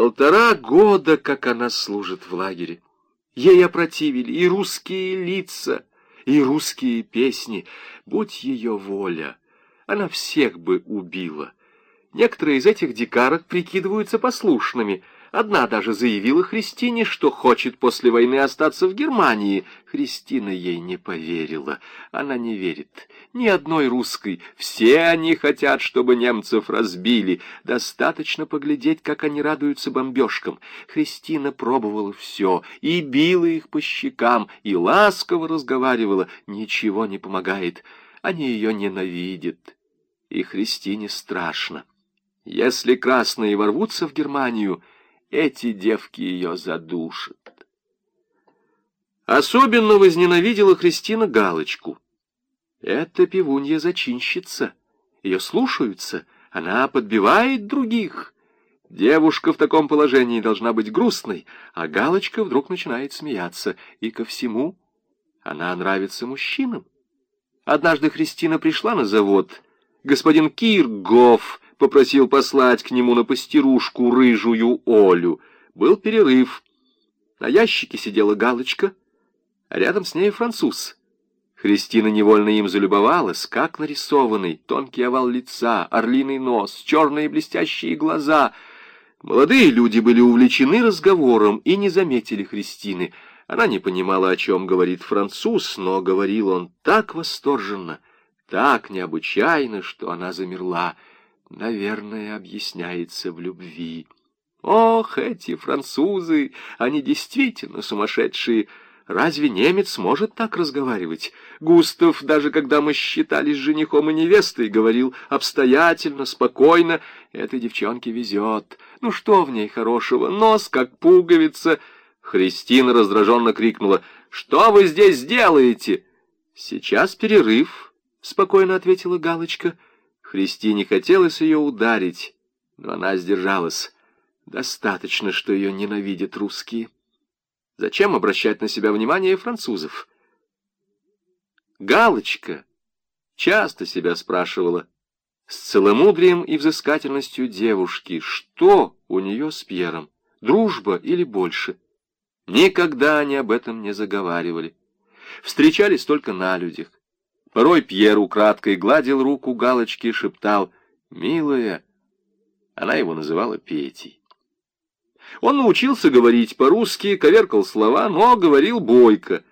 Полтора года, как она служит в лагере. Ей опротивили и русские лица, и русские песни. Будь ее воля, она всех бы убила. Некоторые из этих дикарок прикидываются послушными — Одна даже заявила Христине, что хочет после войны остаться в Германии. Христина ей не поверила. Она не верит. Ни одной русской. Все они хотят, чтобы немцев разбили. Достаточно поглядеть, как они радуются бомбежкам. Христина пробовала все. И била их по щекам, и ласково разговаривала. Ничего не помогает. Они ее ненавидят. И Христине страшно. Если красные ворвутся в Германию, эти девки ее задушат. Особенно возненавидела Христина Галочку. Это пивунья-зачинщица. Ее слушаются, она подбивает других. Девушка в таком положении должна быть грустной, а Галочка вдруг начинает смеяться. И ко всему она нравится мужчинам. Однажды Христина пришла на завод. Господин Киргоф попросил послать к нему на постирушку рыжую Олю. Был перерыв. На ящике сидела галочка, а рядом с ней француз. Христина невольно им залюбовалась, как нарисованный, тонкий овал лица, орлиный нос, черные блестящие глаза. Молодые люди были увлечены разговором и не заметили Христины. Она не понимала, о чем говорит француз, но говорил он так восторженно, так необычайно, что она замерла — наверное, объясняется в любви. Ох, эти французы, они действительно сумасшедшие. Разве немец может так разговаривать? Густав, даже когда мы считались женихом и невестой, говорил обстоятельно, спокойно. Этой девчонке везет. Ну что в ней хорошего? Нос, как пуговица. Христина раздраженно крикнула. «Что вы здесь делаете?» «Сейчас перерыв», — спокойно ответила Галочка. Христине хотелось ее ударить, но она сдержалась. Достаточно, что ее ненавидят русские. Зачем обращать на себя внимание французов? Галочка часто себя спрашивала, с целомудрием и взыскательностью девушки, что у нее с Пьером, дружба или больше. Никогда они об этом не заговаривали. Встречались только на людях. Порой Пьер украдкой гладил руку галочки шептал «Милая». Она его называла Петей. Он научился говорить по-русски, коверкал слова, но говорил бойко.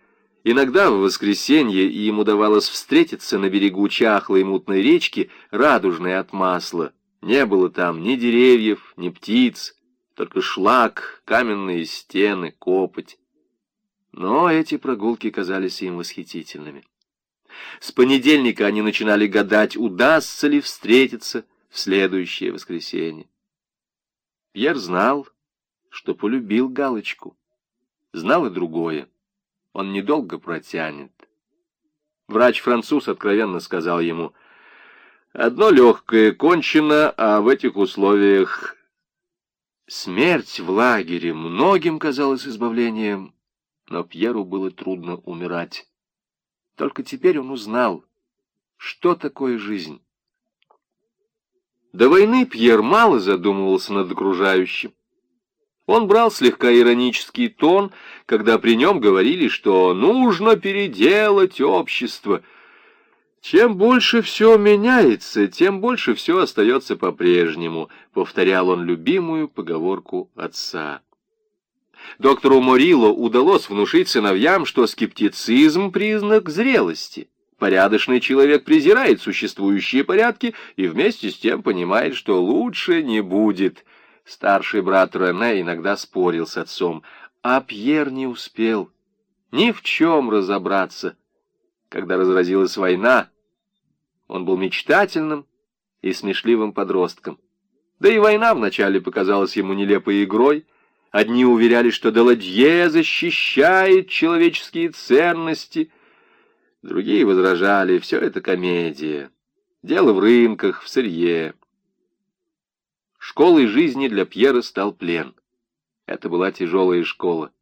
Иногда в воскресенье им удавалось встретиться на берегу чахлой мутной речки, радужной от масла. Не было там ни деревьев, ни птиц, только шлак, каменные стены, копоть. Но эти прогулки казались им восхитительными. С понедельника они начинали гадать, удастся ли встретиться в следующее воскресенье. Пьер знал, что полюбил Галочку. Знал и другое. Он недолго протянет. Врач-француз откровенно сказал ему, «Одно легкое кончено, а в этих условиях...» Смерть в лагере многим казалась избавлением, но Пьеру было трудно умирать. Только теперь он узнал, что такое жизнь. До войны Пьер мало задумывался над окружающим. Он брал слегка иронический тон, когда при нем говорили, что нужно переделать общество. Чем больше все меняется, тем больше все остается по-прежнему, повторял он любимую поговорку отца. Доктору Морило удалось внушить сыновьям, что скептицизм — признак зрелости. Порядочный человек презирает существующие порядки и вместе с тем понимает, что лучше не будет. Старший брат Рене иногда спорил с отцом, а Пьер не успел ни в чем разобраться. Когда разразилась война, он был мечтательным и смешливым подростком. Да и война вначале показалась ему нелепой игрой — Одни уверяли, что Деладье защищает человеческие ценности, другие возражали, все это комедия, дело в рынках, в сырье. Школой жизни для Пьера стал плен. Это была тяжелая школа.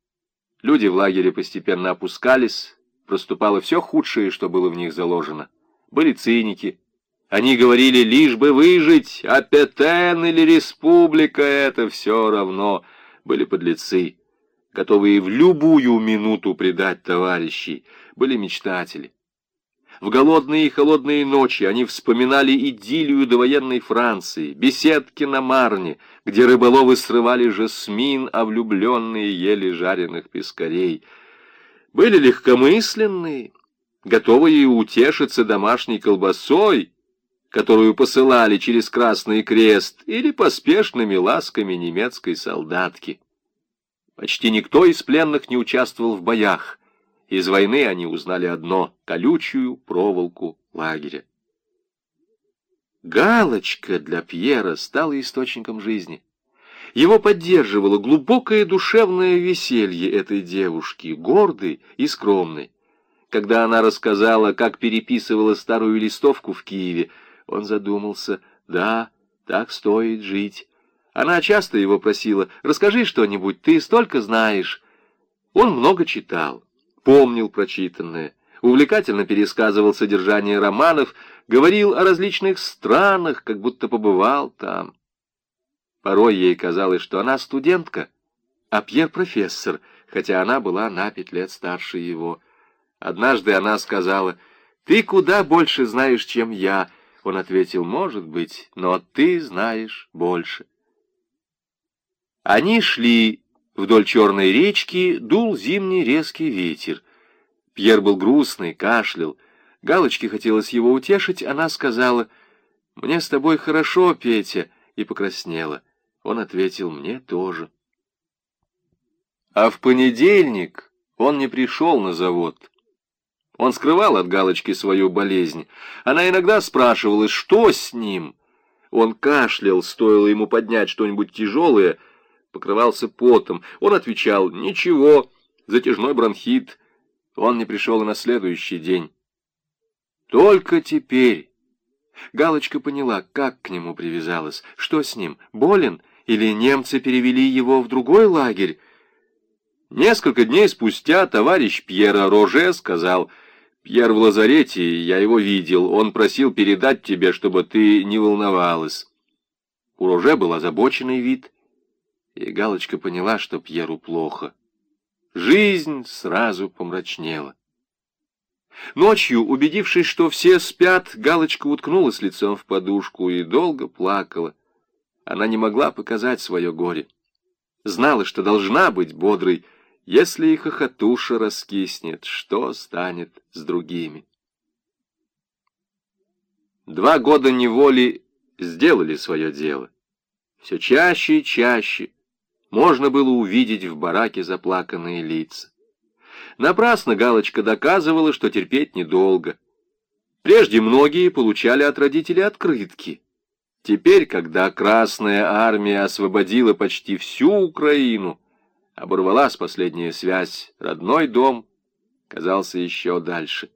Люди в лагере постепенно опускались, проступало все худшее, что было в них заложено. Были циники, Они говорили, лишь бы выжить, а Петен или Республика — это все равно. Были подлецы, готовые в любую минуту предать товарищей. Были мечтатели. В голодные и холодные ночи они вспоминали идиллию довоенной Франции, беседки на Марне, где рыболовы срывали жасмин, а влюбленные ели жареных пескарей. Были легкомысленные, готовые утешиться домашней колбасой, которую посылали через Красный Крест, или поспешными ласками немецкой солдатки. Почти никто из пленных не участвовал в боях, из войны они узнали одно — колючую проволоку лагеря. Галочка для Пьера стала источником жизни. Его поддерживало глубокое душевное веселье этой девушки, гордой и скромной. Когда она рассказала, как переписывала старую листовку в Киеве, он задумался, да, так стоит жить. Она часто его просила, расскажи что-нибудь, ты столько знаешь. Он много читал помнил прочитанное, увлекательно пересказывал содержание романов, говорил о различных странах, как будто побывал там. Порой ей казалось, что она студентка, а Пьер профессор, хотя она была на пять лет старше его. Однажды она сказала, «Ты куда больше знаешь, чем я». Он ответил, «Может быть, но ты знаешь больше». Они шли Вдоль черной речки дул зимний резкий ветер. Пьер был грустный, кашлял. Галочке хотелось его утешить, она сказала, «Мне с тобой хорошо, Петя», и покраснела. Он ответил, «Мне тоже». А в понедельник он не пришел на завод. Он скрывал от Галочки свою болезнь. Она иногда спрашивала, что с ним. Он кашлял, стоило ему поднять что-нибудь тяжелое, покрывался потом. Он отвечал «Ничего, затяжной бронхит». Он не пришел и на следующий день. Только теперь Галочка поняла, как к нему привязалась, что с ним, болен, или немцы перевели его в другой лагерь. Несколько дней спустя товарищ Пьера Роже сказал, «Пьер в лазарете, я его видел, он просил передать тебе, чтобы ты не волновалась». У Роже был озабоченный вид и Галочка поняла, что Пьеру плохо. Жизнь сразу помрачнела. Ночью, убедившись, что все спят, Галочка уткнулась лицом в подушку и долго плакала. Она не могла показать свое горе. Знала, что должна быть бодрой, если их хохотуша раскиснет, что станет с другими. Два года неволи сделали свое дело. Все чаще и чаще можно было увидеть в бараке заплаканные лица. Напрасно Галочка доказывала, что терпеть недолго. Прежде многие получали от родителей открытки. Теперь, когда Красная Армия освободила почти всю Украину, оборвалась последняя связь, родной дом казался еще дальше.